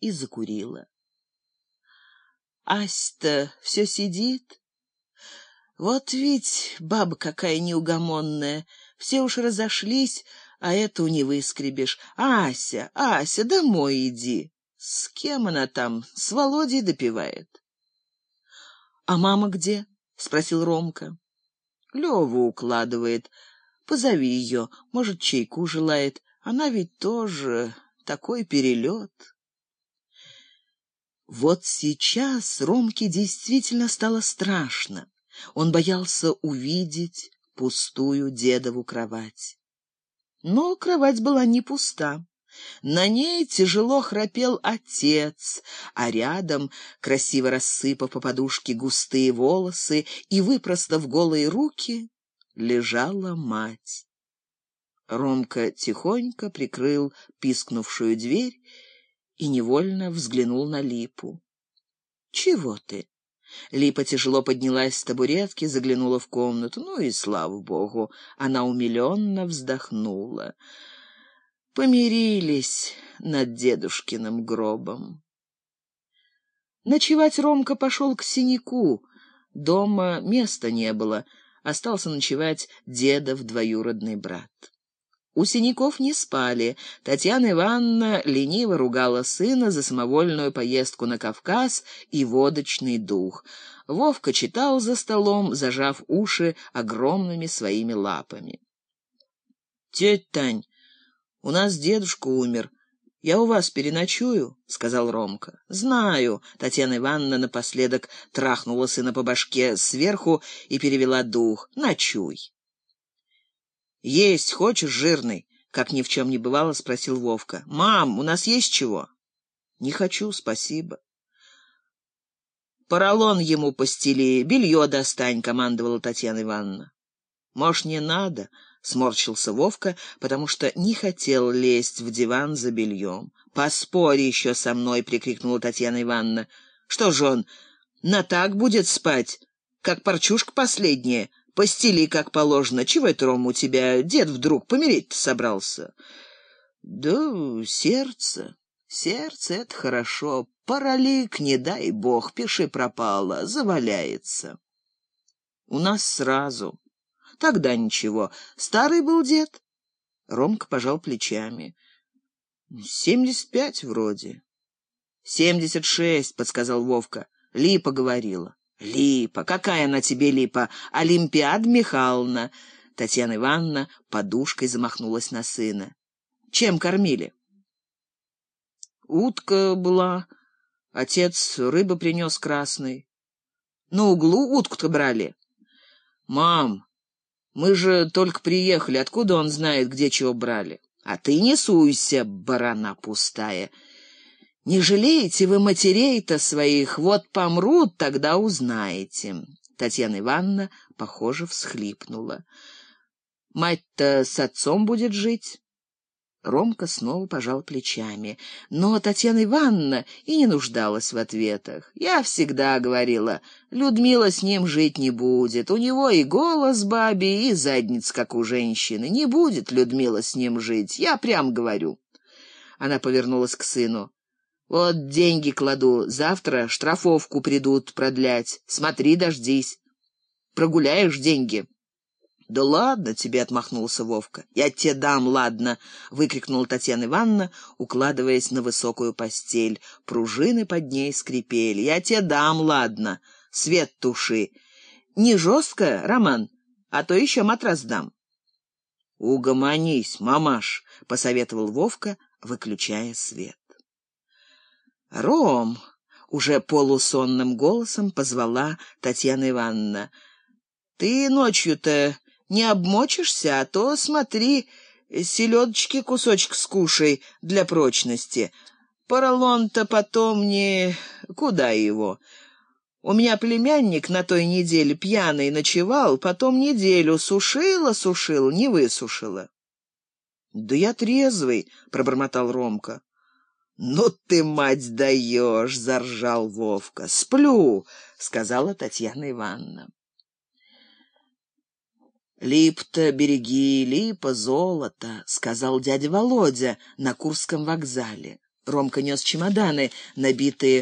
и закурила. Ась-то все сидит. Вот ведь баба какая неугомонная. Все уж разошлись, а эту не выскребешь. Ася, Ася, домой иди. С кем она там? С Володей допивает. — А мама где? — спросил Ромка. — Леву укладывает. Позови ее, может, чайку желает. Она ведь тоже такой перелет. Вот сейчас Ромке действительно стало страшно. Он боялся увидеть пустую дедову кровать. Но кровать была не пуста. На ней тяжело храпел отец, а рядом, красиво рассыпав по подушке густые волосы и выпростав голые руки, лежала мать. Ромка тихонько прикрыл пискнувшую дверь и невольно взглянул на Липу. «Чего ты?» Липа тяжело поднялась с табуретки, заглянула в комнату. Ну и слава богу, она умиленно вздохнула. Помирились над дедушкиным гробом. Ночевать Ромка пошел к синяку. Дома места не было. Остался ночевать дедов двоюродный брат. У синяков не спали. Татьяна Ивановна лениво ругала сына за самовольную поездку на Кавказ и водочный дух. Вовка читал за столом, зажав уши огромными своими лапами. — Тетя Тань, у нас дедушка умер. Я у вас переночую, — сказал Ромка. — Знаю. Татьяна Ивановна напоследок трахнула сына по башке сверху и перевела дух. — Ночуй. «Есть хочешь, жирный?» — как ни в чем не бывало, спросил Вовка. «Мам, у нас есть чего?» «Не хочу, спасибо». «Поролон ему постели, белье достань», — командовала Татьяна Ивановна. «Может, не надо?» — сморщился Вовка, потому что не хотел лезть в диван за бельем. «Поспори еще со мной!» — прикрикнула Татьяна Ивановна. «Что же он, на так будет спать, как парчушка последняя?» Постели, как положено. Чего это, Рома, у тебя дед вдруг помереть-то собрался? Да сердце. Сердце — это хорошо. Паралик, не дай бог, пиши пропало, заваляется. У нас сразу. Тогда ничего. Старый был дед? Ромка пожал плечами. Семьдесят пять вроде. Семьдесят шесть, подсказал Вовка. Липа говорила. Липа, какая она тебе липа? Олимпиад Михайловна. Татьяна Ивановна подушкой замахнулась на сына. Чем кормили? Утка была. Отец рыбы принес красный. На углу утку-то брали. Мам, мы же только приехали. Откуда он знает, где чего брали? А ты не суйся, барана пустая. Не жалеете вы матерей-то своих, вот помрут, тогда узнаете. Татьяна Ивановна, похоже, всхлипнула. Мать-то с отцом будет жить. Ромка снова пожал плечами. Но Татьяна Ивановна и не нуждалась в ответах. Я всегда говорила, Людмила с ним жить не будет. У него и голос бабий, и задница, как у женщины. Не будет Людмила с ним жить, я прям говорю. Она повернулась к сыну. Вот деньги кладу, завтра штрафовку придут продлять. Смотри, дождись. Прогуляешь деньги. — Да ладно тебе, — отмахнулся Вовка. — Я тебе дам, ладно, — выкрикнула Татьяна Ивановна, укладываясь на высокую постель. Пружины под ней скрипели. — Я тебе дам, ладно. Свет туши. Не жестко, Роман, а то еще матрас дам. — Угомонись, мамаш, — посоветовал Вовка, выключая свет. «Ром!» — уже полусонным голосом позвала Татьяна Ивановна. «Ты ночью-то не обмочишься, а то, смотри, селедочки кусочек скушай для прочности. Поролон-то потом не... Куда его?» У меня племянник на той неделе пьяный ночевал, потом неделю сушила, сушил, не высушила. — Да я трезвый, — пробормотал Ромка. «Ну ты, мать, даешь!» — заржал Вовка. «Сплю!» — сказала Татьяна Ивановна. «Лип-то береги, липа золото», — сказал дядя Володя на Курском вокзале. Ромка нес чемоданы, набитые